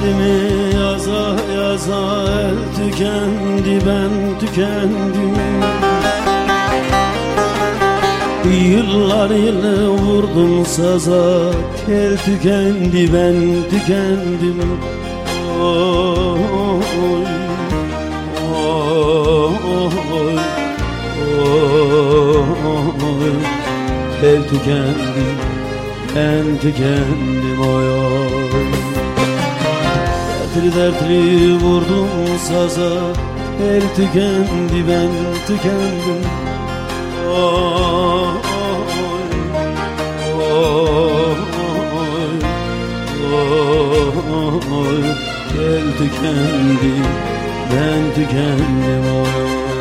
Kaderimi yaza yaza el tükendi ben tükendim Yıllar yılı vurdum saza Tel tükendi ben tükendim Oy, oy, oy, oy. Tel tükendim ben tükendim oy oy Dertli dertli vurdum saza. El tükendi ben tükendim. Oy, oy, oy. El tükendi ben tükendim oy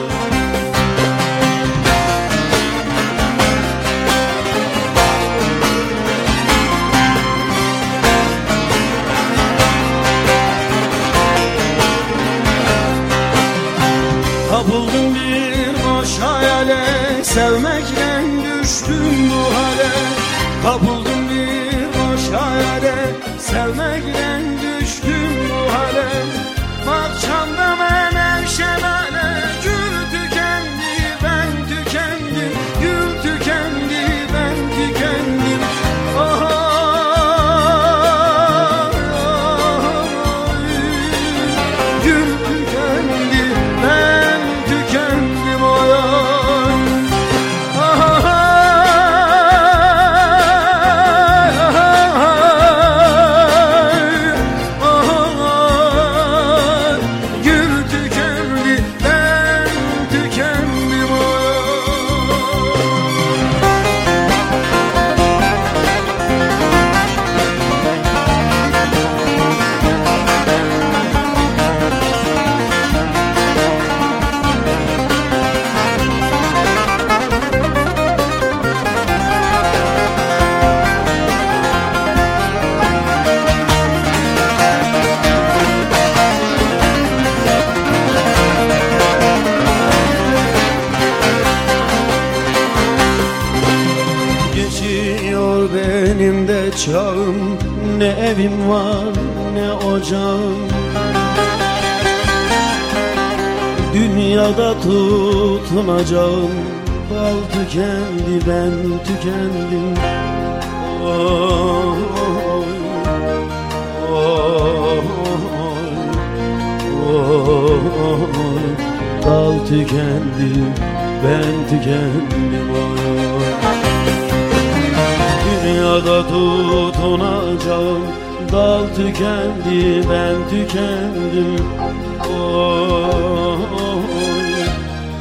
Sevmekle düştüm bu hale Kapıldım bir boş hayale. Sevmekle düştüm çağım Ne evim var ne ocağım Dünyada tutunacağım Bal tükendi ben tükendim Oy, oy, oy. Dal tükendi ben tükendim oy. Dünyada tutunacağım Dal tükendi ben tükendim Oy,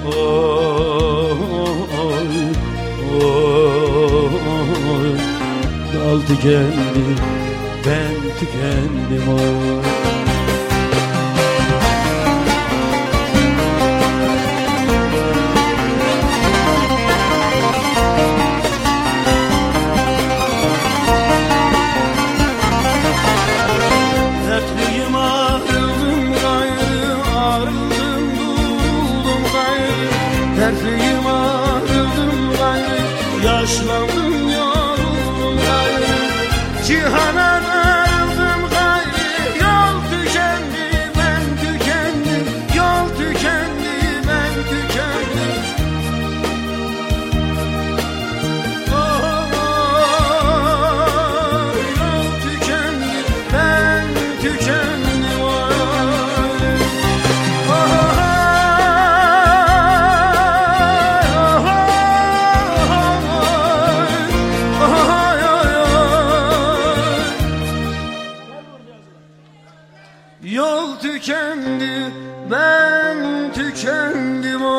oy, oy. Dal tükendi ben tükendim oy. Yaşlandım yoruldum gayrı Cihana Yol